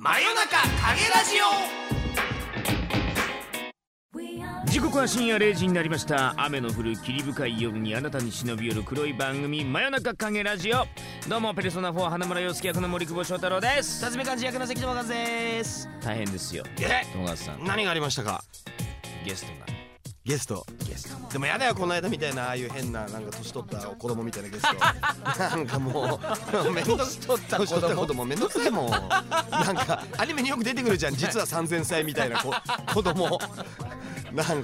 真夜中影ラジ時刻は深夜0時になりました。雨の降る霧深い夜にあなたに忍び寄る黒い番組真夜中影ラジオ。どうもペルソナ4花村洋介役の森久保翔太郎です。辰巳漢字役の関智和です。大変ですよ。え？友和さん。何がありましたか？ゲストがゲスト。ゲストでもやだよこの間みたいなああいう変ななんか年取った子供みたいなゲスト。なんかもうめんどく年取った子供年取った子供。めんどくさいもん。なんかアニメによく出てくるじゃん。実は3000歳みたいな子 子供。なんかもう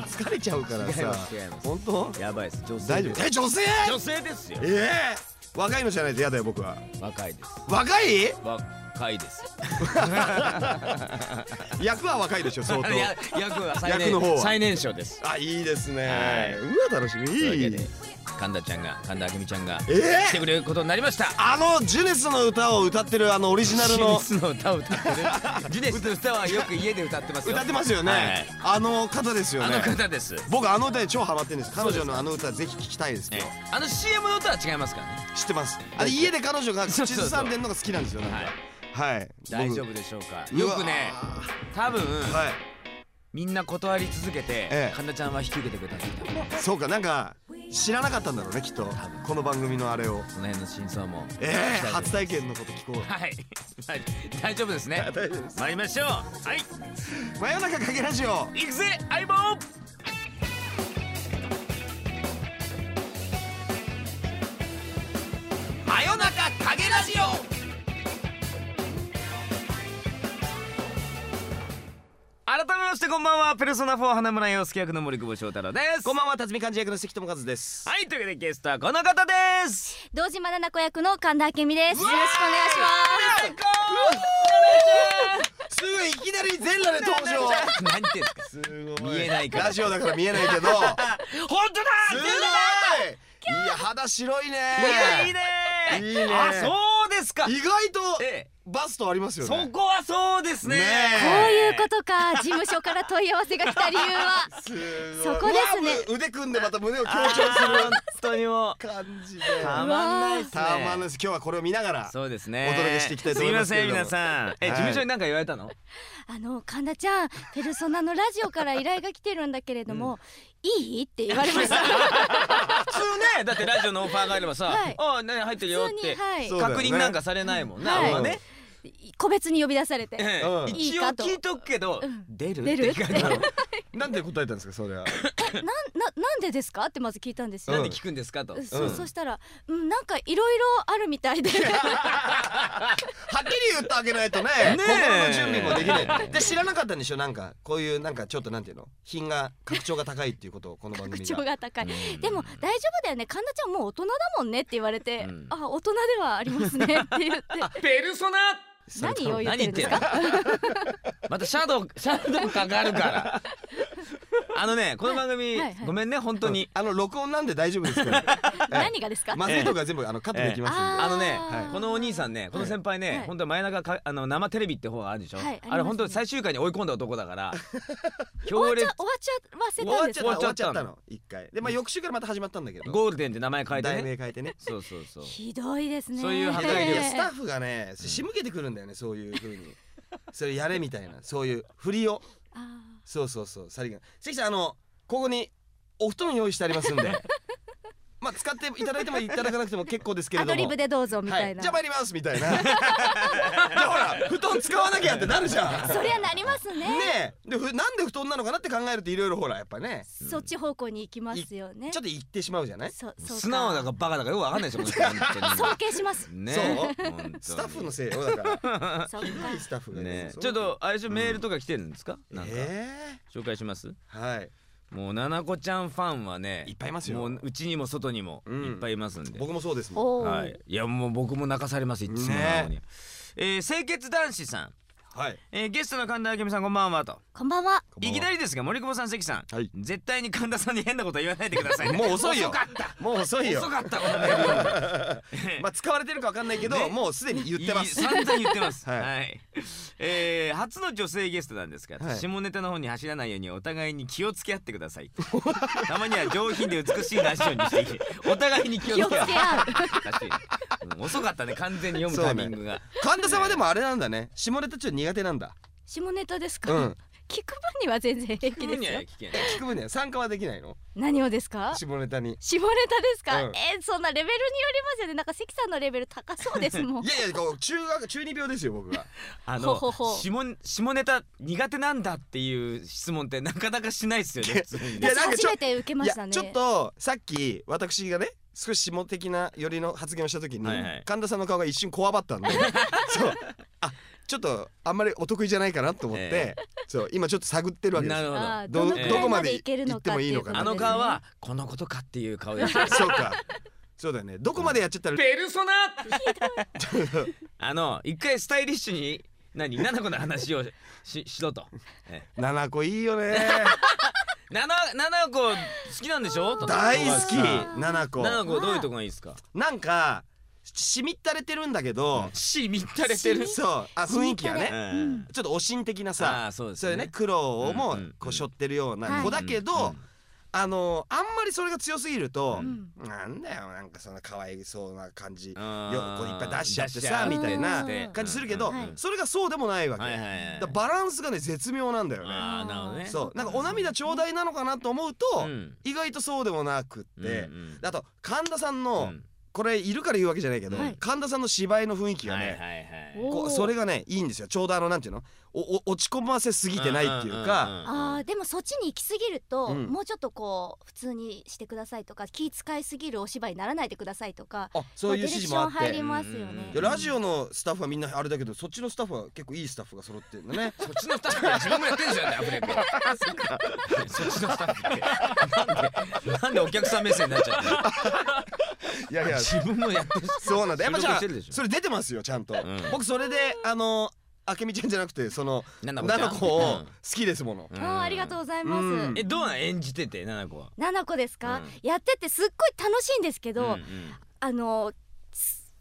疲れちゃうからさ。本当？やばいです。女性大丈夫？え女性？女性ですよ。ええ若いのじゃないと嫌だよ僕は。若いです。若い？若いです。役は若いでしょ相当。や役は最役の方は。最年少です。あいいですね、はい。うわ楽しみ。といい神田ちゃんが神田明美ちゃんがえ来てくれることになりました。あのジュネスの歌を歌ってるあのオリジナルジュのネスの歌を歌ってる。ジュネスの歌はよく家で歌ってますよ。歌ってますよね、はい。あの方ですよあのね方です。僕あの歌に超ハマってるんです。彼女のあの歌ぜひ聴きたいですけど。えあの CM の歌は違いますからね。知ってます。あれ家で彼女が口ずさんでんのが好きなんですよなんか。はい大丈夫夫でしょうか？よくね多分はい。みんな断り続けてええ。神田ちゃんは引き受けてくれたんでそうかなんか知らなかったんだろうねきっと。この番組のあれを。その辺の真相も。ええ聞きたいです。初体験のこと聞こう。はい。はい。大丈夫ですね。大丈夫です。参りましょう。はい。真夜中かけラジオ。行くぜ相棒！真夜中影ラジオ改めましてこんばんは。ペルソナ4花村洋介役の森久保翔太郎です。こんばんは辰巳漢字役の関智和です。はいというわけでゲストはこの方です。堂島奈々子役の神田明美です。よろしくお願いしす。ごいいきなり全裸で登場。何言ってんですかすごい。見えないから。ラジオだから見えないけど。すごい本当だ！い。や肌白いね。いいねいいねあそうですか。意外とえバストありますえよね。そこはそうですね。こういうことか。事務所から問い合わせが来た理由は。そこですね。腕組んでまた胸を強調する本当にもう。感じで。たまんないっすね。たまんないです。今日はこれを見ながらそうですね。お届けしていきたいと思いますすいません皆さん。えはい。事務所に何か言われたの？あの神田ちゃん、ペルソナのラジオから依頼が来てるんだけれども、いい？って言われました。普通ね。だってラジオのオファーがあればさはい「あね入ってるよ」ってはい。確認なんかされないもんねはいあんまね個別に呼び出されて。一応いいかと。聞いとくけどうん。出る出るってなんで答えたんですかそれは。なんななんでですか？ってまず聞いたんですよ。なんで聞くんですかと。そうん。そしたら、うん、なんかいろいろあるみたいで。はっきり言ってあげないとねねえ。心の準備もできない。で知らなかったんでしょ？なんかこういうなんかちょっとなんていうの？品が格調が高いっていうことをこの番組口調がが高い。うん。でも大丈夫だよね。神田ちゃんもう大人だもんねって言われて、うん。あ大人ではありますねって言って。ペルソナ何を言ってるんですか？またシャドウ シャドウかかるから。あのねこの番組はいはい。ごめんね本当に。あの録音なんで大丈夫ですから 何がですか、麻酔とか全部あのカットできますんで、ええ。あのねはい。このお兄さんねこの先輩ねはい。本当は真夜中かあの生テレビって方があるでしょ？はいあれ本当最終回に追い込んだ男だから。強烈。っちゃ終わっちゃわせ終わたんですかっちゃ終わっちゃった終わっちゃったのの一回。でまあ翌週からまた始まったんだけど。ゴールデンって名前変えて題ね。名変えてねそうそうそう。ひどいですね。そういう働きいええやスタッフがね仕向けてくるんだよねそういう風に。それやれみたいなそういう振りを。あそうそうそうさりげ関さんあのここにお布団用意してありますんでまあ使っていただいてもいただかなくても結構ですけーアドれども。リブでどうぞみたはい。い、な、じゃあ参りますみたいな。じゃあほら布団使わなきゃってなるじゃん。そりゃなりますね。ねえ。でふなんで布団なのかなって考えるといろいろほらやっぱね。そっち方向に行きますよね。ちょっと言ってしまうじゃない？そそうか。素直だかバカだかよくわかんないでしょ尊敬します。ねそう。スタッフのせいよだから。そっか。スタッフがねちょっとあれでしょメールとか来てるんですか？なんか。え紹介します？えはいもうななこちゃんファンはねいっぱいいますよ。もううちにも外にもうん。いっぱいいますんで、僕もそうですもん。はい。いやもう僕も泣かされますいつもなのに、えー清潔男子さんはい。えーゲストの神田明美さんこんばんはと。こんばんは。いきなりですが森久保さん関さん、はい。絶対に神田さんに変なことは言わないでくださいね。もう遅いよ。遅かった。もう遅いよ。遅かった。このメールまあ使われてるかわかんないけど、ね。もうすでに言ってます。い散々言ってます。は、はい。いえー初の女性ゲストなんですが、はい。下ネタの方に走らないようにお互いに気をつけ合ってください。たまには上品で美しいラジオにしていき お互いに気をつつけ合う。け合う。確かにうん遅かったね完全に読むタイミングが。神田さんはでもあれなんだね。下ネタちょっと苦手なんだ。下ネタですか、うん。聞く分には全然平気聞くですよ。には聞く分には参加はできないの。何をですか？下ネタに。下ネタですか、うん。えーそんなレベルによりますよね。なんか関さんのレベル高そうですもん。いやいやこう中学中二病ですよ僕があのほほほ下下ネタ苦手なんだっていう質問って なかなかしないですよねいやなんかちょ初めて受けまいしたね。やちょっとさっき私がね少し下的な寄りの発言をした時に、はいはい。神田さんの顔が一瞬こわばったんで。そう。あちょっとあんまりお得意じゃないかなと思って、えそう今ちょっと探ってるわけです。なるほど。どどこまでまでいけるのかっていうことですね。あの顔はこのことかっていう顔です。よ。そうか。そうだよね。どこまでやっちゃったらペルソナあの一回スタイリッシュに何？七子の話をししろと。え七個いいよね。七七子好きなんでしょ？と大好き。七個七子どういうとこがいいですか？なんかしみったれてるんだけど、しみったれてる？そう。あ雰囲気がうね。ん。ちょっとおしん的なさあーそうですそういうね苦労をもうんうんこう背負ってるようはない。子だけど、うんあのあんまりそれが強すぎると、うん。なんだよなんかそんな可愛そうな感じよあー。こういっぱい出しちゃってさみたいなうん感じするけど、はい。それがそうでもないわけ、はいはいはいだからバランスがね絶妙なんだよね。あーなるほどね。そう。なんかお涙ちょうだいなのかなと思うと、うん。意外とそうでもなくって、うんうん。あと神田さんうの、んこれいるから言うわけじゃないけど、はい。神田さんの芝居の雰囲気がね、はいはいはい。おこうそれがねいいんですよ。ちょうどあのなんていうの？おお落ち込ませすぎてないっていうか、んんんん。あーでもそっちに行き過ぎると、うん。もうちょっとこう普通にしてくださいとか気遣いすぎるお芝居にならないでくださいとかあそういう指示もあっディレクション入りますよね。いやラジオのスタッフはみんなあれだけどそっちのスタッフは結構いいスタッフが揃ってるのね。そっちのスタッフって自分もやってんじゃんねアフレコ。そっちのスタッフ。って。なんでなんでお客さん目線になっちゃってるいやいや。自分もやってる。そうなんだ。やっぱじゃあそれ出てますよちゃんと、ん。僕それであのあけみちゃんじゃなくてその七子ちゃん。七子を好きですもの、うん。ありがとうございます、うん。えどうなん演じてて七子は？七子ですか、うん。やっててすっごい楽しいんですけど、うんあのす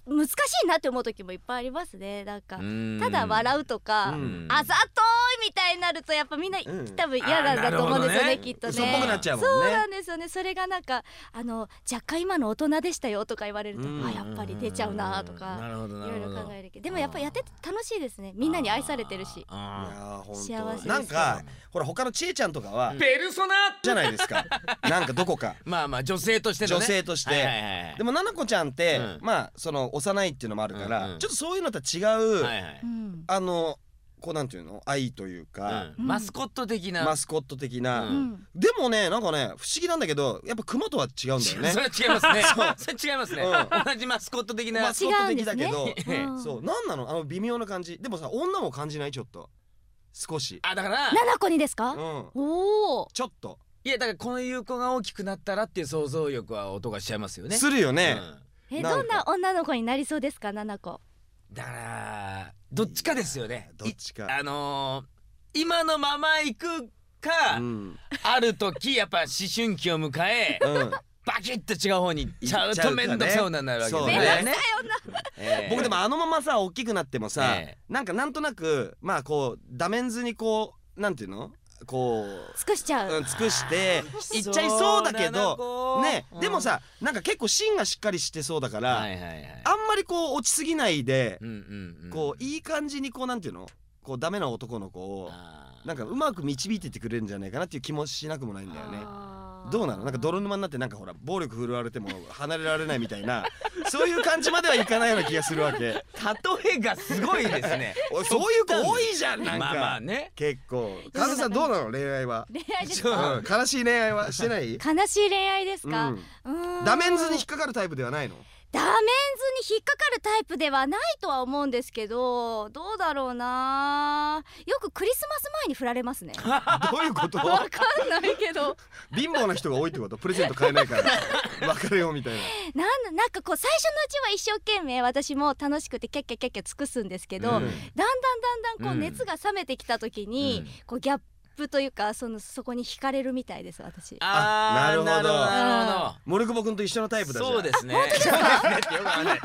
難しいなって思う時もいっぱいありますね。なんか、うん。ただ笑うとか、うん。あざといみたいになるとやっぱみんな、うん。多分嫌なんだと思うんですよねね。きっとね。嘘っぽくなっちゃうもんね。そうなんですよね。それがなんかあの若干今の大人でしたよとか言われると、うん。あやっぱり出ちゃうなとか、なるほどないるほど。ろいろ考えるけど。でもやっぱやってて楽しいですね。みんなに愛されてるし。幸せですなんかほら他のちえちゃんとかは、ーペルソナじゃないですか。なんかどこか。まあまあ女性としてのね。女性として、はいはいはい。でもななこちゃんって、うん。まあその幼いっていうのもあるから、うんうん。ちょっとそういうのとは違う、はいはい。うん。あのこうなんていうの愛というか、うん。マスコット的な。マスコット的な、ううん。でもねなんかね不思議なんだけどやっぱ熊とは違うんだよね。それは違いますね。それ違いますね。う同じマスコット的な。マスコット的だけど、違うんですね。う。ん。そうなんなの？あの微妙な感じ。でもさ女も感じない？ちょっと。少し。あだから。七子にですか、うん。おおちょっと、いやだからこういう子が大きくなったらっていう想像力は音がしちゃいますよね。するよね、えなんか。どんな女の子になりそうですか七子。うんだからどっちかですよね。どっちか。いあのー今のまま行くか、うん。ある時やっぱ思春期を迎えうん。バキッと違う方に行っちゃうと面倒くさい女になるわけで。すそうね。ねええ僕でもあのままさ大きくなってもさ、えなんかなんとなくまあこうダメンズにこうなんていうの？こう尽くしちゃう、うん尽くしていっちゃいそうだけどそうなのねでもさなんか結構芯がしっかりしてそうだから、はいはいはい。あんまりこう落ちすぎないで、うんうんうん。こういい感じにこうなんていうの？こうダメな男の子をなんかうまく導いてってくれるんじゃないかなっていう気もしなくもないんだよね。どうなの？なんか泥沼になってなんかほら暴力振るわれても離れられないみたいな そういう感じまではいかないような気がするわけ。例えがすごいですね。そういう子多いじゃんなんか、まあまあね。結構。神田さんどうなの？恋愛は、恋愛ですか？う。ん、悲しい恋愛はしてない、悲しい恋愛ですか、うん。ダメンズに引っかかるタイプではないの？ダメンズに引っかかるタイプではないとは思うんですけどどうだろうな。よくクリスマス前に振られますね。どういうこと？わかんないけど。貧乏な人が多いってこと？プレゼント買えないから。別れようみたいな。なんなんかこう最初のうちは一生懸命私も楽しくてキャッキャキャッキャ尽くすんですけど、うん。だんだんだんだんこううん。熱が冷めてきた時に、うん。こうギャップというかそのそこに惹かれるみたいです私。あーなるほど。なるほどなる森久保君と一緒のタイプだじゃんほどそうですね。そうですねってよくわか？んない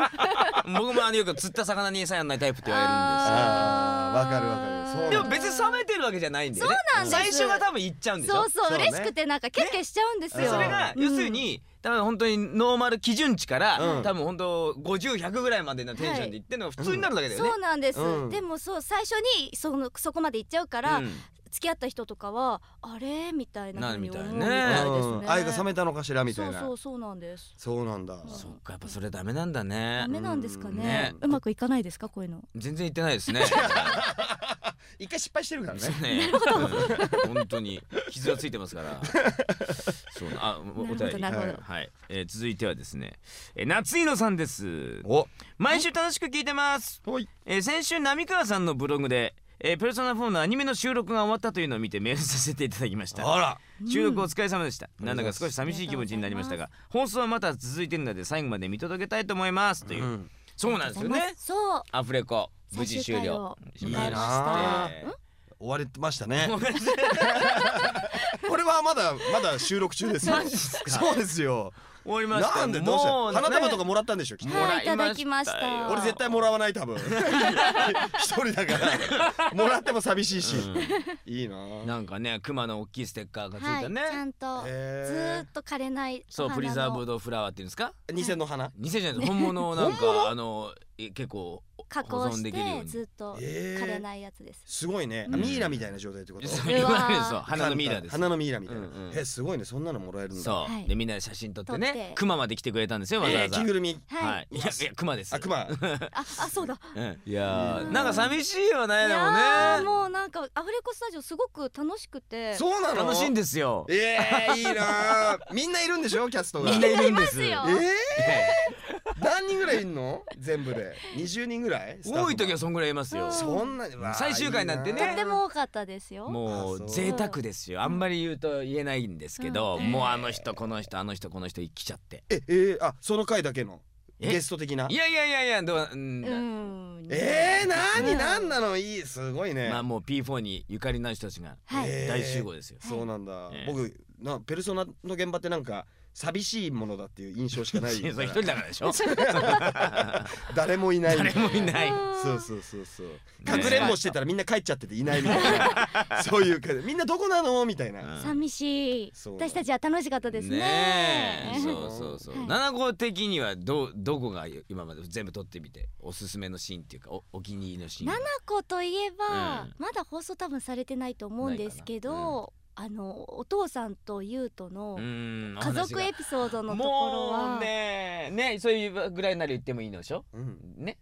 僕もあのよく釣った魚に餌やんないタイプって言われるんですよ。あー。わかるわかる。でも別に冷めてるわけじゃないんだよね。そうなんです。最初が多分いっちゃうんでしょ？そうそうそうね。嬉しくてなんかキャッキャしちゃうんですよ。それがうん要するに多分本当にノーマル基準値から、うん。多分本当50100ぐらいまでのテンションでいってるのが普通になるだけだよね。そうなんです、うん。でもそう最初にそのそこまで行っちゃうから、うん付き合った人とかはあれ？みたいな風に思うみたいですね。うん。愛が冷めたのかしらみたいな。そうそうそうなんです。そうなんだ。そっかやっぱそれダメなんだね。ダ。メなんですかね,、うん。ね。うまくいかないですかこういうの。全然言ってないですね。一回失敗してるからね。ね。うん。本当に。傷がついてますから。そうなあおお便り。なるほどなるほはい、えー続いてはですね、えー夏井野さんです。お。毎週楽しく聞いてます。えー先週浪川さんのブログで、えーペルソナ4のアニメの収録が終わったというのを見てメールさせていただきました。あら。収録お疲れ様でした、ん。なんだか少し寂しい気持ちになりましたが放送はまだ続いているので最後まで見届けたいと思いますという、うん。そうなんですよね。そう。アフレコ無事終了最終回を迎えましたえ終われてましたね。ー これはまだまだ収録中ですそうですよ終わりました。なんでどうした？もう花束とかもらったんでしょ？きっとはいもらいました。よいただきました俺絶対もらわない多分。一人だから。もらっても寂しいし。いいな。うんなんかね熊の大きいステッカーがついはい、たね、ちゃんとずへー。っと枯れないそうプリザーブドフラワーっていうんですか？ー偽の花。偽じゃない本物をなんかあのえ結構加工してずっと枯れないやつです。すごいね。あうん。ミイラみたいな状態ってこと？花のミイラです。花のミイラみたいな。うんうん。えすごいね。そんなのもらえるんだ。でみんなで写真撮って撮って。ね熊まで来てくれたんですよわざわざ、えー着ぐるみ。はい。はい、いやいや熊ですあ熊。あ、あ、そうだ。うん。いやなんか寂しいよねいでもね。もうなんかアフレコスタジオすごく楽しくて。そうなの？楽しいんですよ。えー、いいなー。みんないるんでしょ？キャストが。みんないるんです。よ。えー、何人ぐらいいんの？全部で。20人ぐらい？多い時はそそんぐらいいますよ。そんなに最終回なんてね。いいな。とっても多かったですよ。もうう。贅沢ですよ。あんまり言うと言えないんですけど、うん。もうあの人この人あの人この人来ちゃって。ええー、あその回だけの？え？ゲスト的な？いやいやいやいやどう、うんうん。えー、なうん。になの？いいすごいね、まあもう P4 にゆかりの人たちが大集合ですよ、そうなんだ、ええ僕なペルソナの現場ってなんか寂しいものだっていう印象しかない 一人だからでしょ。誰もいない。誰もいない。うんそうそうそうそう。ねかくれんぼしてたらみんな帰っちゃってていないみたいな。そういうかみんなどこなの？みたいな、うん。寂しい。私たちは楽しかったですね。そうそうそう、はい。七子的にはどどこが今まで全部撮ってみておすすめのシーンっていうかおお気に入りのシーン。七子といえば、うん。まだ放送多分されてないと思うんですけど、あのお父さんと優斗のうん家族エピソードのところもはうねねそういうぐらいなら言ってもいいのでしょ？うん、ね。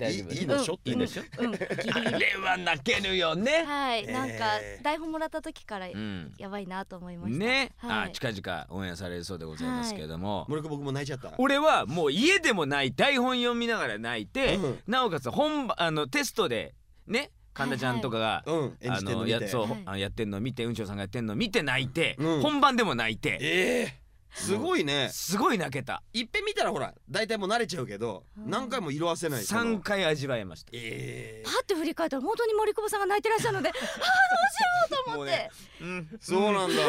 大丈夫？いいいいのしょ？っていいのでしょ？うんギリギあリれは泣けるよね。はい、なんかえー台本もらった時からうん。やばいなと思いました。ね、はい。あ近々オンエアされるそうでございますけれども、森久僕も泣いちゃった？俺はもう家でも泣い台本読みながら泣いて、うん。なおかつ本番あのテストでね神田ちゃんとかが、うん演あじてんの見て。のやそう、はい。あのやってんの見てうんちょうさんがやってんの見て泣いて、うん。本番でも泣いて。ええすごいね。すごい泣けた。いっぺん見たらほら大体もう慣れちゃうけど、うん何回も色あせない。その3回味わえました。ええパッて振り返ったら本当に森久保さんが泣いてらっしゃるので、ああどうしようと思って。うん。そうなんだ。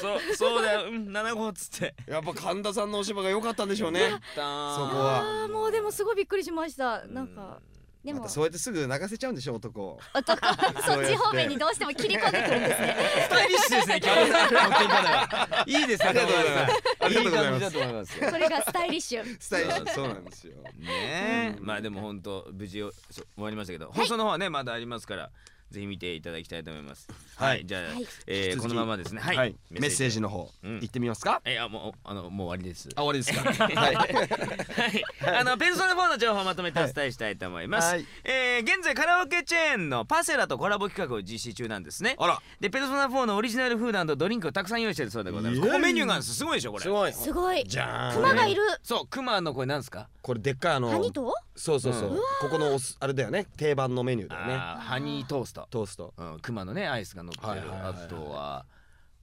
そうそうだよ。うん7号っつって。やっぱ神田さんのお芝居が良かったんでしょうね。そこは。ああもうでもすごいびっくりしました。なんかでも。またそうやってすぐ泣かせちゃうんでしょ男。男 そやっち方面にどうしても切り込んでくるんですね。スタイリッシュですね今日の持っていかないいいですねありがとうございます。ありがとうございます。いい感じだと思いますよこれがスタイリッシュ。スタイリッシュ。そうなんですよ。ね。え、うんまあでも本当無事終わりましたけど、放送の方はねまだありますからぜひ見ていただきたいと思いますはい。じゃあ、はい。えーこのままですね。はい、はい。メッセージ。の方うん。行ってみますか？えあもうあのもう終わりです。あ終わりですか？はい。はい、あのペルソナ4の情報をまとめてお伝えしたいと思います、はい。えー現在カラオケチェーンのパセラとコラボ企画を実施中なんですね。あら。でペルソナ4のオリジナルフードドリンクをたくさん用意してるそうでございますここメニューがあるんです。すごいでしょこれ。すごい。すごい。じゃーん。クマがいる。そうクマのこれなんですか？これでっかいあのハニとそうそうそう。うん。ここのあれだよね。定番のメニューだよね。ハニートースト。トースト。うん、クマのねアイスが乗ってる、あとは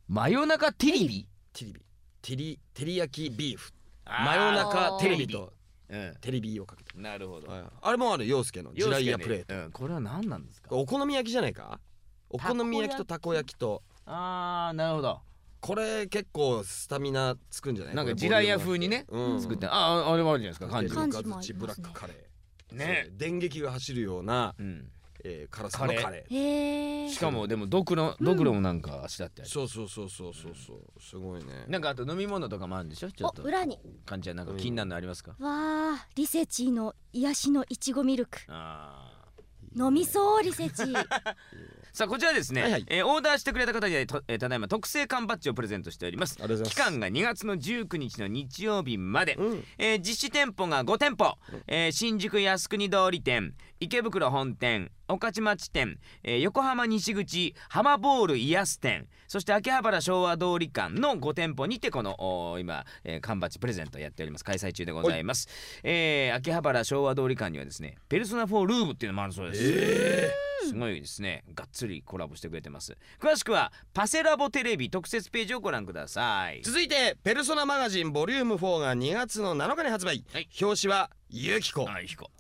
真夜中テレビ？テレビ。テリテリ焼きビーフ。真夜中テレビとうん。テレビをかけてなるほど、はいあれもある陽介の。ジライヤプレート。うん、これは何なんですか？お好み焼きじゃないか？お好み焼きとたこ焼き？と。ああなるほど。これ結構スタミナつくんじゃない？なんかジライヤ風にね、うん。作って。あああれもあるじゃないですか感じ感感じ。じもありますねブラックカレー。ね。電撃が走るような、うんえー、辛さのカレー。へえしかもでもドクロドクロもなんか足だってある、そうそうそうそうそうそう。すごいね。なんかあと飲み物とかもあるんでしょ？ちょっと。お裏に。感じはなんか気になるのありますか、わあリセチーの癒しのいちごミルク。あ飲みそうリセチ。ーー さあこちらですね、はいはい。えーオーダーしてくれた方にはと、えーただいま特製缶バッジをプレゼントしております。ありがとうございます。期間が2月の19日の日曜日まで、うん。えー実施店舗が5店舗、えー新宿靖国通り店池袋本店御徒町店、えー横浜西口浜ボールイヤス店そして秋葉原昭和通り間の5店舗にてこの今、えー缶バッジプレゼントやっております。開催中でございます、えー秋葉原昭和通り間にはですねペルソナ4ルームっていうのもあるそうです、すごいですね。がっつりコラボしてくれてます。詳しくはパセラボテレビ特設ページをご覧ください。続いて「ペルソナマガジンボリューム4が2月の7日に発売、はい。表紙はゆきこ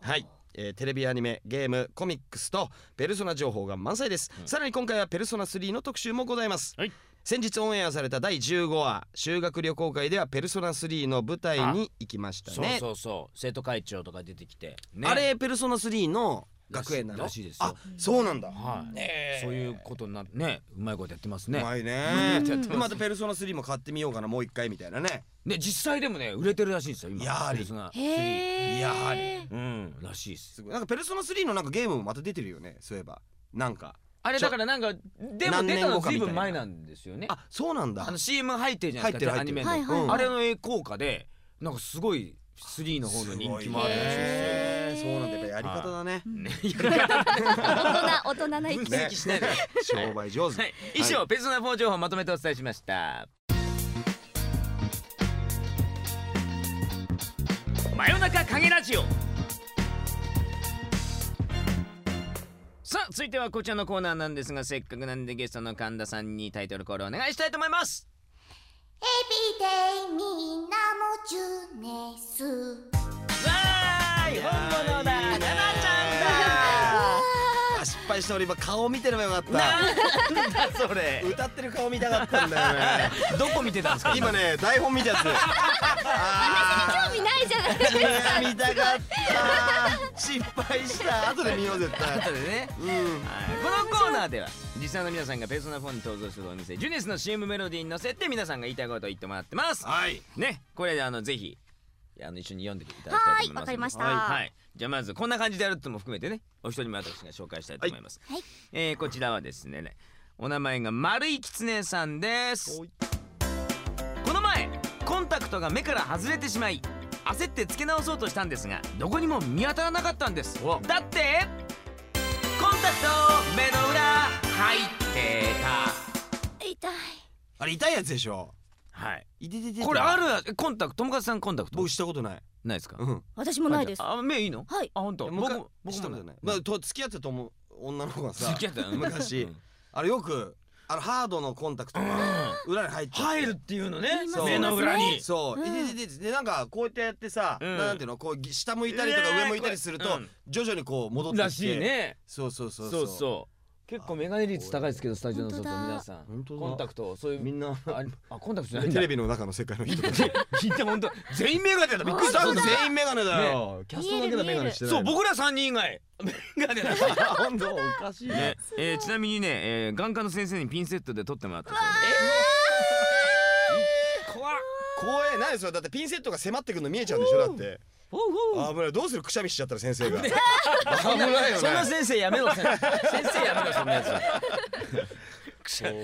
はい、えーテレビアニメゲームコミックスとペルソナ情報が満載です、さらに今回はペルソナ3の特集もございます、はい。先日オンエアされた第15話修学旅行会ではペルソナ3の舞台に行きましたね。そうそうそう。生徒会長とか出てきて、ね、あれペルソナ3の学園なの？らしいですよ。あそうなんだ。はい、ねえ。そういうことになねうまいことやってますね。うまいね。ますでまたペルソナ3も買ってみようかなもう一回みたいなね。ね実際でもね売れてるらしいんですよ今。やはり。ペルソナ3へえいやはり。うんらしいです。すごい。なんかペルソナ3のなんかゲームもまた出てるよねそういえば。なんか。あれだからなんかでも出たのずいぶん前なんですよね。あそうなんだ。あの CM 入ってるじゃないですか入ってるアニメの、はいはいうんあれの効果でなんかすごい3の方の人気もあるらしいですよそうなんだ。やっぱやり方だね。ね。大人大人な意見。分析しないで、はい、商売上手。以上、ペルソナ4情報をまとめてお伝えしました。真夜中影ラジオ。さあ続いてはこちらのコーナーなんですがせっかくなんでゲストの神田さんにタイトルコールお願いしたいと思います。エビデイみんなもジュネスわーい本物だ。奈々ちあ失敗して俺今顔見てればよかっゃんだなんだそれ。た歌ってる顔見たかったんだよね。どこ見てたんですか？今ね台本見たやつ。あ興味ないじゃないですか。ー見たかった。失敗した。後で見よう絶対。後でね。うん。はい。このコーナーでは実際の皆さんがペルソナ4に登場するお店ジュネスの CM メロディーに乗せて皆さんが言いたいことを言ってもらってます。はい。ねこれであのぜひあの一緒に読んでいただきたいと思いますはいわかりました。はい、はい。じゃあまずこんな感じでやるってのも含めてねお一人目私が紹介したいと思います、はい。えーこちらはですねお名前が丸いきつねさんです。この前コンタクトが目から外れてしまい焦って付け直そうとしたんですがどこにも見当たらなかったんです。お。だってコンタクト目の裏入って痛い。あれ痛いやつでしょ。たはい。いてててて。これある？コンタクト？友和さんコンタクト？僕したことない。ないですか？うん。私もないです。あ目いいの？はい。あ本当？僕僕僕もしたことない。まあと付き合ってたと思う女の子がさ。付き合ってたの？昔。うん。あれよくあのハードのコンタクトが裏に入って入るっていうのね。目の裏に。そう、うん。いてててて。でなんかこうやってやってさ、うん。なんていうの？こうぎ下向いたりとかね上向いたりすると、うん。徐々にこう戻ってきて。らしいね。そうそうそう。そうそう結構メガネ率高いですけどスタジオの外皆さん。本当だ。コンタクトそういうみんなああコンタクトじゃないんだ。テレビの中の世界の人たち。聞いて本当全員メガネだびっくりした全員メガネだよ、キャストだけがメガネしてないそう僕ら三人以外。メガネだし本当おかしいねね、えーちなみにね、えー眼科の先生にピンセットで取ってもらったそうで怖っ怖え何それだってピンセットが迫ってくるの見えちゃうんでしょだって危ない。どうする？くしゃみしちゃったら先生が。危ないよそんなね先生やめろ。先生やめろそんなやつ。怖い。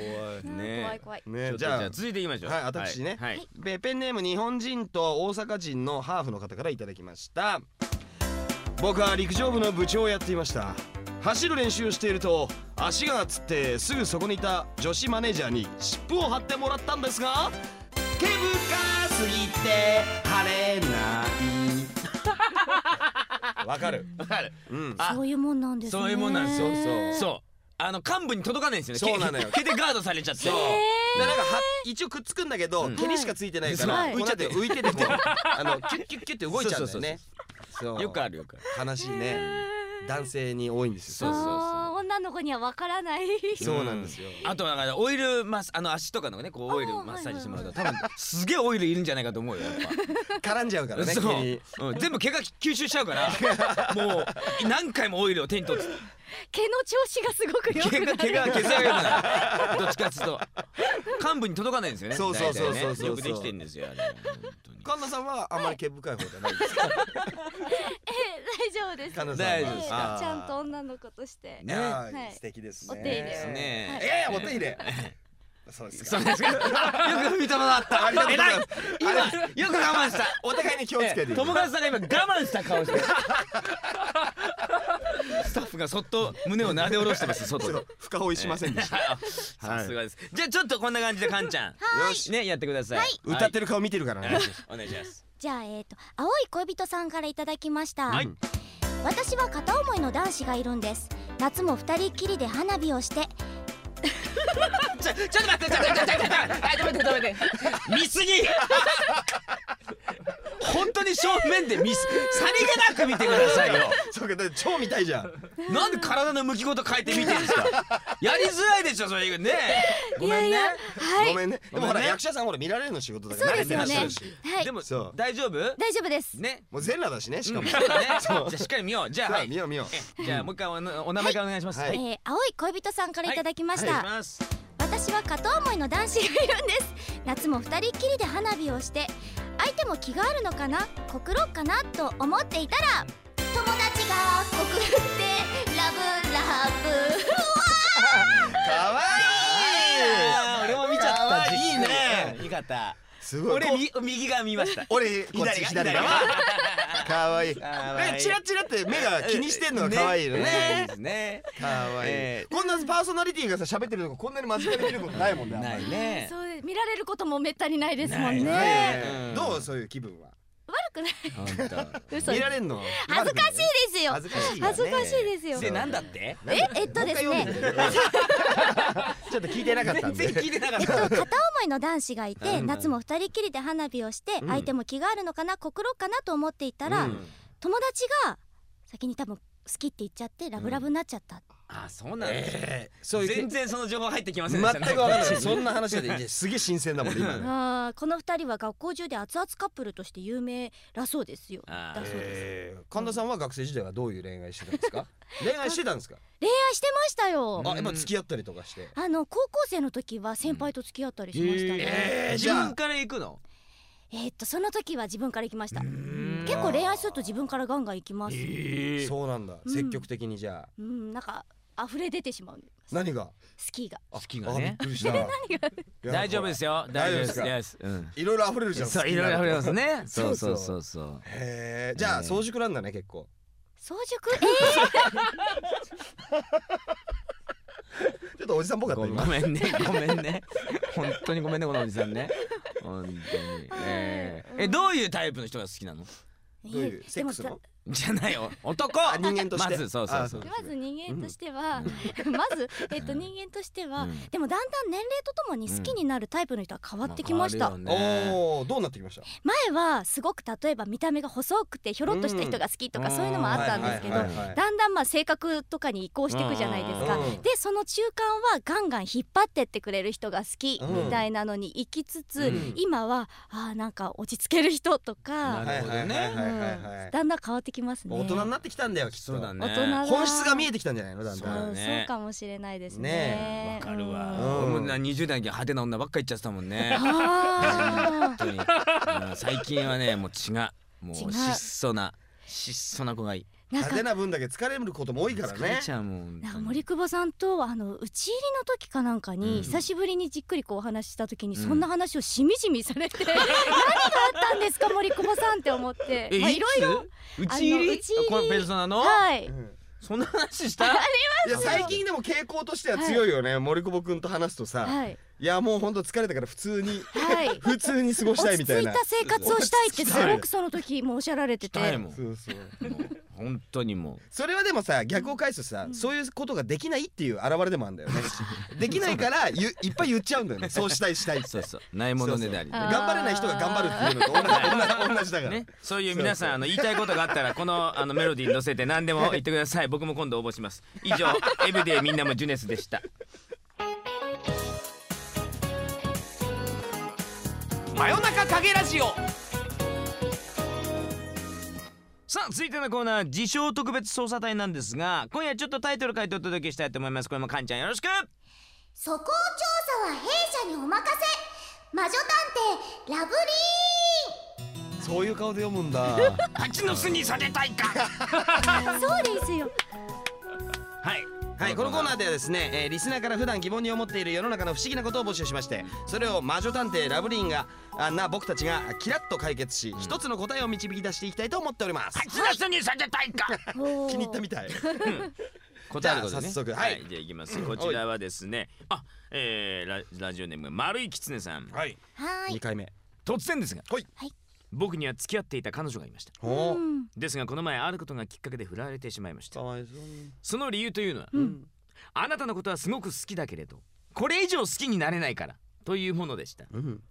うんね怖い怖い。じゃあ。じゃあ続いていきましょう。はい私ね。はい。ペペンネーム日本人と大阪人のハーフの方からいただきました。僕は陸上部の部長をやっていました。走る練習をしていると足がつってすぐそこにいた女子マネージャーに湿布を貼ってもらったんですが毛深すぎて貼れないわかる。わかる。うん。あそういうもんなんですね。そういうもんなんですよ。そう。そうあの幹部に届かないんですよね。そうなのよ。毛毛でガードされちゃって。そう。でなんかは一応くっつくんだけど、うん。毛にしかついてないから、はい。こうなって浮いててこう あのキュッキュッキュッって動いちゃうんだよね。そうよくあるよくある。悲しいね。男性に多いんですよ。そうそうそう女の子にはわからない。そうなんですよ、あとはだからオイルマスあの足とかのねこうオイルマッサージしてもらうと多分すげえオイルいるんじゃないかと思うよやっ 絡んじゃうかぱらねそう、うん、全部毛が吸収しちゃうから。もう何回もオイルを手に取って。毛の調子がすごく良く毛がなる。毛が毛が良くなるどっちかっつうと。幹部に届かないんですよね。そうそうそう大体ねそうそう。よくできてるんですよあれ本当に。神田さんはあんまり毛深い方じゃないですか、大丈夫です。神田さんは大丈夫です。ええあーちゃんと女の子として。いやーはい。素敵ですね。お手入れですね。い。やいやお手入れ。そうですか。よく踏みとどまった。ありがとうござい偉い。ます今よく我慢した。お互いに気をつけて。ええ。友達さんが今我慢した顔して。スタッフがそっと胸を撫で下ろしてます外で。深追いしませんでした、あさすがです。じゃあちょっとこんな感じでカンちゃん。よしねやってください。はい。歌ってる顔見てるからね、はい。お願いします。じゃあえっ、と青い恋人さんからいただきました、はい。私は片思いの男子がいるんです夏も二人きりで花火をして。ちょちょっと待ってちょっと待ってちょっと待ってちょ待って待って見すぎ本当に正面で見すさりげなく見てくださいよ。そうかだって超見たいじゃん。なんで体の向きごと変えて見てるんですか？やりづらいでしょそれ。ねごめんね。いやいやはい。ごめんね。でもほら役者さんほら見られるの仕事だからそうですよね。慣れてらっし。ゃるしはい。でもそう。大丈夫？大丈夫です。ね。もう全裸だしねしかも、ね。じゃあしっかり見よう。じゃあ見よう見よう。えじゃあもう一回おお名前からお願いします。はえー青い恋人さんからいただきました、お願いします私は片思いの男子がいるんです。夏も二人っきりで花火をして相手も気があるのかな？告ろうかなと思っていたら友達が告ってラブラブ。かわあー俺も見ちゃったかわいいね。よかったすごい。俺み右側見ました。俺こっち左側。かわいい。かわいい。ねチラチラって目が気にしてんのがかわいいよね。ね。かわいい、えこんなパーソナリティがさ喋ってるとここんなに真面目に見ることないもんねないねそう見られることもめったにないですもんね。どう？そういう気分は悪くない。見られんの？恥ずかしいですよ。恥ずかしいよね。恥ずかしいですよ。当でなんだって？ええっとですね。ちょっと聞いてなかったんで。聞いてなかっ えっと、た片思いの男子がいて、うん。夏も二人きりで花火をして、うん。相手も気があるのかな告ろうかなと思っていたら、うん友達が先に多分好きって言っちゃってラブラブになっちゃった、あそうなんですえ。ーそういう全然その情報入ってきません全でしたね。くわからない。そんな話だってすげえ新鮮だもんね今。ね あーこの二人は学校中で熱々カップルとして有名らそうですよ。だそうです、えー神田さんは学生時代はどういう恋愛してたんですか？恋愛してたんですか？恋愛してましたよ、うん。あ今付き合ったりとかして。あの高校生の時は先輩と付き合ったりしましたね、えー自分から行くの？えーっとその時は自分から行きました。ん。結構恋愛すると自分からガンガン行きます、えそうなんだ。うん。積極的にじゃあ。うん。なんか溢れ出てしまう何が？好きが。好きがあびっねくりした。大丈夫ですよ。大丈夫ですいろいろ溢れるじゃんそういろいろ溢れますね。そそう。うそそううそうそう。へえじゃあえ。ー早熟なんだね結構。早熟？え ちょっとおじさんっぽかったごめんね。ごめんね。本当にごめんねこのおじさんね。本当に。えー。えどういうタイプの人が好きなの？ーどういう？セックスの？じゃないよ。男。あ人間として。まずそうそうそうあまず人間としては、まず、えっと、人間としては、うん。でもだんだん年齢とともに好きになるタイプの人は変わってきました、あ変わるよね。おおどうなってきました？前はすごく例えば見た目が細くてひょろっとした人が好きとか、うん。そういうのもあったんですけど、はいはいはいはい。だんだんまあ性格とかに移行していくじゃないですか、うん。でその中間はガンガン引っ張ってってくれる人が好きうん。みたいなのに行きつつ、うん。今はあーなんか落ち着ける人とか、だんだん変わってきますね。大人になってきたんだよきっと。そう。だね大人だ本質が見えてきたんじゃないのだんだん。だね。そうかもしれないですね。ねわかるわ。うん。うん俺もな20代の時派手な女ばっか言っちゃってたもんね。最近はねもう違うもう質素な質素な子がいい派手な分だけ疲れることも多いから疲れねちゃうもんなんか森久保さんとあの打ち入りの時かなんかに、うん。久しぶりにじっくりこうお話しした時にうんそんな話をしみじみされて、何があったんですか森久保さんって思って。まあえいいろいろつ打ち入り？あの打ち入り。このペルソナの、はい。うんそんな話した？いや最近でも傾向としては強いよね、森久保君と話すとさ、はいい、やもうほんと疲れたから普通にはい。普通に過ごしたい落ち着みたいな。いた生活をしたいってすごくその時もおっしゃられてて。そうそう。もう本当にもそれはでもさ逆を返すとさ、そういうことができないっていう表れでもあるんだよね。できないからゆいっぱい言っちゃうんだよね。そうしたいしたいって。うそうそう。ないものねだり。そうそう。頑張れない人が頑張るっていうのと同じ同じ同じだから、ね、そういう皆さんそうそう。あの言いたいことがあったらこのあのメロディーに乗せて何でも言ってください。僕も今度応募します。以上エブディみんなもジュネスでした真夜中影ラジオ。さあ続いてのコーナー自称特別捜査隊なんですが今夜ちょっとタイトル書いてお届けしたいと思います。これもかんちゃんよろしく。そこを調査は弊社にお任せ。魔女探偵ラブリそういう顔で読むんだ。蜂の巣にされたいか。そうですよ。はいはいこのコーナーではですね、えーリスナーから普段疑問に思っている世の中の不思議なことを募集しましてそれを魔女探偵ラブリーンがあな僕たちがキラッと解決し、一つの答えを導き出していきたいと思っております、蜂の巣にされたいか。気に入ったみたい。答えることね。早速は、はい。いじゃあいきます。こちらはですね。あ、えー、ララジオネーム丸いきつねさん。はい。ーンはー2い回目。突然ですが、はい。はい僕には付き合っていた彼女がいました。ですがこの前あることがきっかけで振られてしまいました。かわいそうに。その理由というのは、うん。あなたのことはすごく好きだけれどこれ以上好きになれないからというものでした。うん。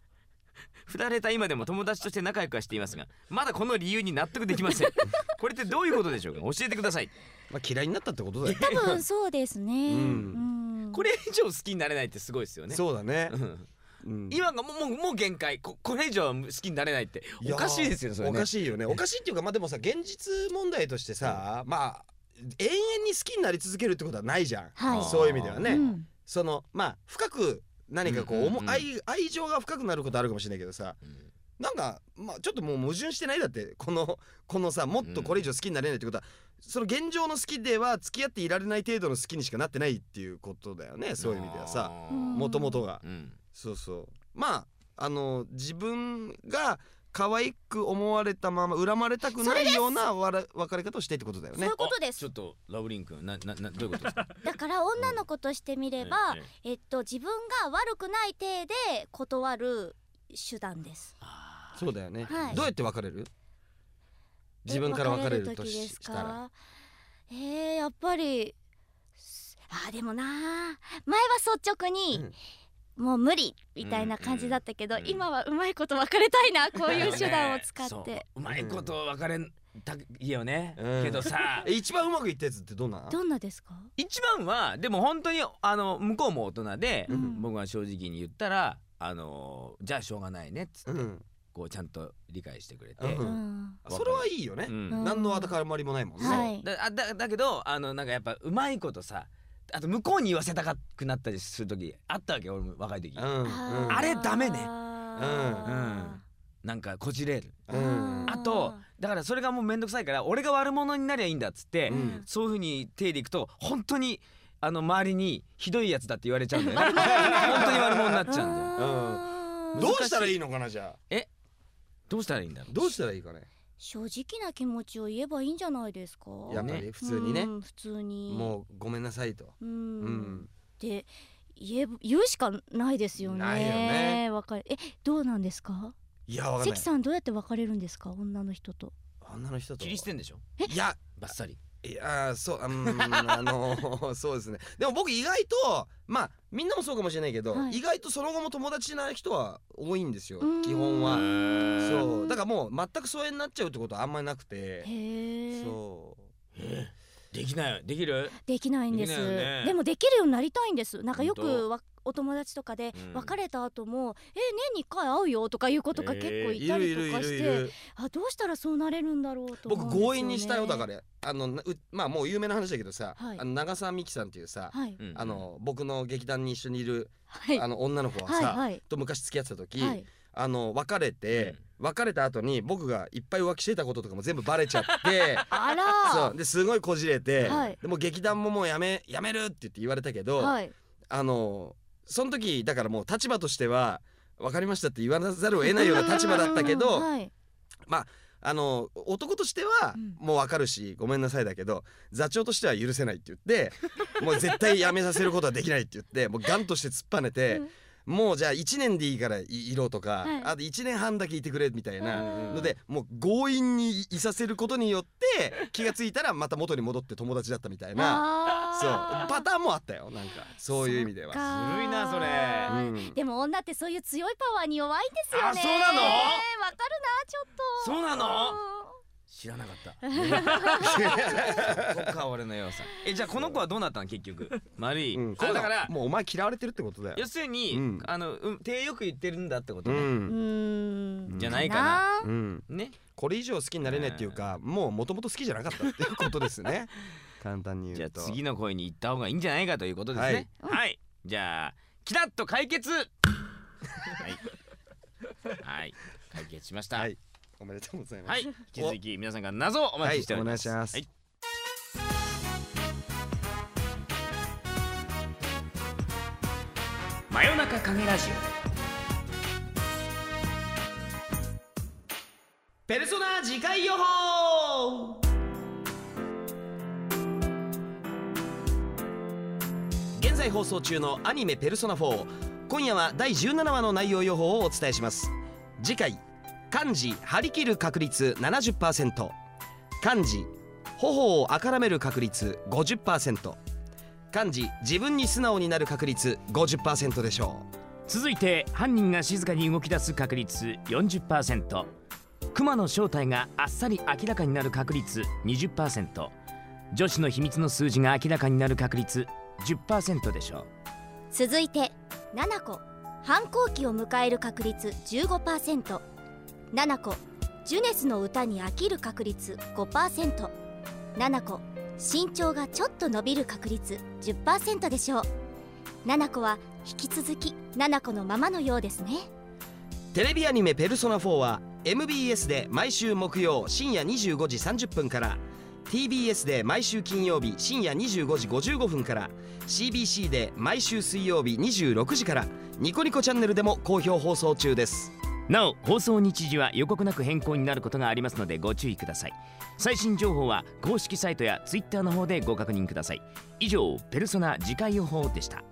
振られた今でも友達として仲良くはしていますがまだこの理由に納得できません。これってどういうことでしょうか？教えてください。まあ嫌いになったってことだよ。多分そうですね、うん。うん。これ以上好きになれないってすごいですよね。そうだね。うんうん。今がもうもうもう限界。ここれ以上好きになれないって。おかしいですよね。それねおかしいよね。おかしいっていうかまあでもさ現実問題としてさ、まあ永遠に好きになり続けるってことはないじゃん、はい。そういう意味ではね、うん。そのまあ深く何かこう,、うんうんうん。愛愛情が深くなることあるかもしれないけどさうん。なんかまあちょっともう矛盾してないだってこの このさもっとこれ以上好きになれないってことは、その現状の好きでは付き合っていられない程度の好きにしかなってないっていうことだよね。そういう意味ではさ。もともとが。うんそうそう。まああの自分が可愛く思われたまま恨まれたくないようなわら別れ方をしてってことだよね。そういうことです。あちょっとラブリン君なななどういうことですか？だから女の子としてみれば、ええ。っと自分が悪くない体で断る手段です。そうだよね、はい。どうやって別れる？自分から別れると時ですしたらか？えー、やっぱりあーでもなー。前は率直に、もう無理みたいな感じだったけど、うんうん今はうまいこと別れたいな こういう手段を使って。う。まいこと別れんたいいよね、うん。けどさ。え 一番うまくいったやつってどんなどんなですか？一番はでも本当にあの向こうも大人で、うん。僕が正直に言ったらあのじゃあしょうがないねっつって、うん。こうちゃんと理解してくれて、ううん。ん。それはいいよね、何のあたかまりもないもんね、はい。だあだだけどあのなんかやっぱうまいことさあと向こうに言わせたくなったりする時あったわけ俺も若い時、うんうん。あれダメね。あなんかこじれる。ーうん。あとだからそれがもうめんどくさいから俺が悪者になりゃいいんだっつって、うん。そういうふうに手でいくと本当にあの周りにひどいやつだって言われちゃうんだよね。本当に悪者になっちゃうんだよ。どうしたらいいのかなじゃあ。どうしたらいいんだろう。どうしたらいいかね正直な気持ちを言えばいいんじゃないですか？やっぱり普通にね。うん普通に。もうごめんなさいと。うん、うん。で言え言うしかないですよね。ないよね。わかる。えどうなんですか？いやわかんない。関さんどうやって別れるんですか？女の人と。女の人と。切り捨てんでしょ？いやバッサリいやーそううん あのそうですね。でも僕意外とまあみんなもそうかもしれないけど、はい。意外とその後も友達な人は多いんですよ基本は。そそう。だからもう全く疎遠になっちゃうってことはあんまりなくて。へえそう。できない。できる？できないんです。ね。でもできるようになりたいんです。なんかよくわお友達とかでうん別れた後も「え年に1回会うよ」とかいう子とか結構いたりとかしてあどうしたらそうなれるんだろうと思うん僕ですよね。強引にしたよだからあのまあもう有名な話だけどさ、はい。あの長澤美樹さんっていうさ、はい。うん。あの僕の劇団に一緒にいる、はい。あの女の子はさ、はいはい。と昔付き合ってた時、はい。あの別れて、別れた後に僕がいっぱい浮気してたこととかも全部バレちゃって あらそう。ですごいこじれて、はい。でもう劇団ももうやめやめるって言って言われたけど、はい。あのその時だからもう立場としては分かりましたって言わざるを得ないような立場だったけど、はい。あの男としてはうん。もう分かるしごめんなさいだけど座長としては許せないって言ってもう絶対やめさせることはできないって言ってもうガンとして突っぱねて、もうじゃあ1年でいいからいいろとか、はい。あと1年半だけいてくれみたいなうんのでもう強引にいさせることによって 気がついたらまた元に戻って友達だったみたいなそうパターンもあったよなんか。そういう意味では。ずるいなそれ。うん。でも女ってそういう強いパワーに弱いんですよね。あそうなの？わかるなちょっと。そうなの？うん知らなかった。そっか俺のようさ。えじゃあこの子はどうなったの？結局。丸い、うん、あだ。からもうお前嫌われてるってことだよ。要。するに、うん。あの、うん、手よく言ってるんだってことう、ね、うん。ん。じゃないかな。うん、ね。これ以上好きになれないっていうか、もうもともと好きじゃなかったっていうことですね。簡単にじゃあ言うと。次の声に行った方がいいんじゃないかということですね。はい、じゃあキラッと解決。はい。はい。解決しました。ははい、い、おめでとうございます。はい、引き続き皆さんから謎をお待ちしております、はいお願いしますはい真夜中影ラジペルソナ次回予報。現在放送中のアニメペルソナ4。今夜は第17話の内容予報をお伝えします。次回漢字張り切る確率70%漢字頬をあからめる確率50%漢字自分に素直になる確率50%でしょ続いて犯人が静かに動き出す確率40%熊の正体があっさり明らかになる確率20%女子の秘密の数字が明らかになる確率10%でしょう。続いて7個反抗期を迎える確率7個ジュネスの歌に飽きる確率 5%7 個身長がちょっと伸びる確率10%でしょう。7個は引き続き7個のままのようですね。テレビアニメ「ペルソナ4」は MBS で毎週木曜深夜25時30分から TBS で毎週金曜日深夜25時55分から CBC で毎週水曜日26時からニコニコチャンネルでも好評放送中です。なお放送日時は予告なく変更になることがありますのでご注意ください。最新情報は公式サイトや Twitter の方でご確認ください。以上ペルソナ次回予報でした。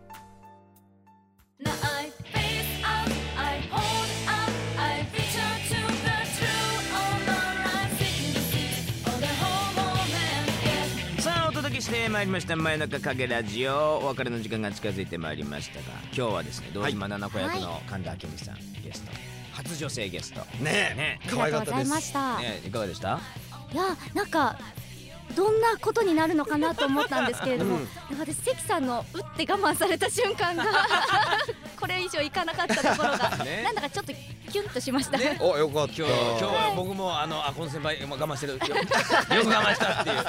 さあお届けしてまいりました真夜中影ラジオ。お別れの時間が近づいてまいりましたが今日はですね堂島七子役の神田明美さん、ゲスト初女性ゲスト。ねえね。可愛かったでありがとうございます。した、ねいかがでした？いやなんかどんなことになるのかなと思ったんですけれども、うん。なんか私関さんの打って我慢された瞬間が これ以上いかなかったところが、ね。なんだかちょっとキュンとしました、ね。およかった。今日今日は僕もあのあこの先輩まあ我慢してる。よ よく我慢したっていう思っ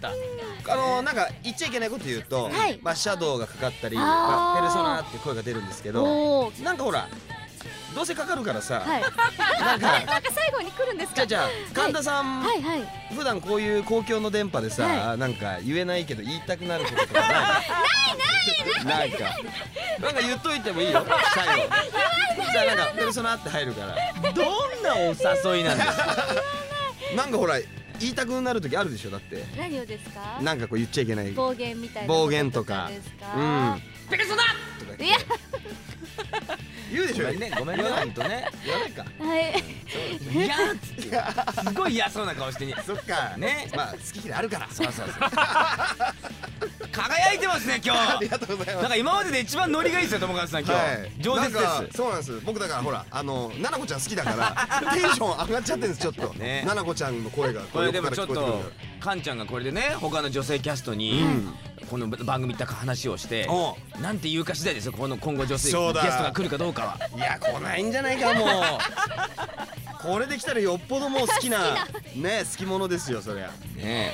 た。あのなんか言っちゃいけないこと言うと、はい。まあシャドウがかかったり、まあ、ペルソナって声が出るんですけどなんかほらどうせかかるからさ、はい。なんか。なんか最後に来るんですか？じゃあじゃあ神田さん、はいはい。普段こういう公共の電波でさ、はなんか言えないけど言いたくなることとかない？ないないなんか。なんか言っといてもいいよ。最後。じゃあなんかペルソナって入るから。どんなお誘いなんですか？なんかほら言いたくなる時あるでしょだって。何をですか？なんかこう言っちゃいけない。暴言みたいな暴言とか。うん。ペルソナとかいや言うでしょ。ごめんねごめんねほんとね。言わないか。はい。いやーっつってすごい嫌そうな顔してにそっか。ね。まあ好き嫌いあるから。そうそうそう輝いてますね今日。ありがとうございます。なんか今までで一番ノリがいいですよ友和さん今日、はい、上手です。そうなんです。僕だからほらあの奈々子ちゃん好きだからテンション上がっちゃってるんですちょっと、ね。奈々子ちゃんの声がこれでもちょっとカンちゃんがこれでね他の女性キャストに、この番組行った話をしてなんて言うか次第ですよこの今後女性ゲそうだ。ストが来るかどうかは。ういや来ないんじゃないかもう。これできたらよっぽどもう好きなね好き者ですよそりゃ。ね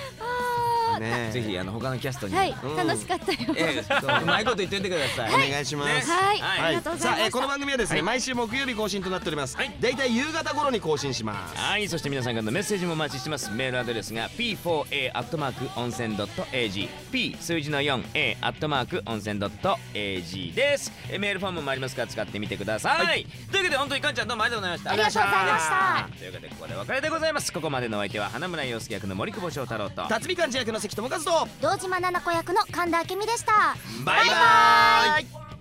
っぜひあの他のキャストにも。はいうん。楽しかったよ。ええうまいこと言っててください。お願いします、はいはいありがとうございさあ、えーこの番組はですね、はい。毎週木曜日更新となっております、はい。だいたい夕方頃に更新します。はいそして皆さんからのメッセージもお待ちしてます。メールアドレスが p4a アットマーク温泉 .ag p 数字の 4a アットマーク温泉 .ag です。えメールフォームもありますから使ってみてください、というわけで本当にかんちゃんどうもありがとうございました。ありがとうございました。というわけでここでお別れでございます。ここまでのお相手は花村洋介役の森久保翔太郎と。辰巳幹事役の関智和と堂島奈々子役の神田明美でした。バイバイ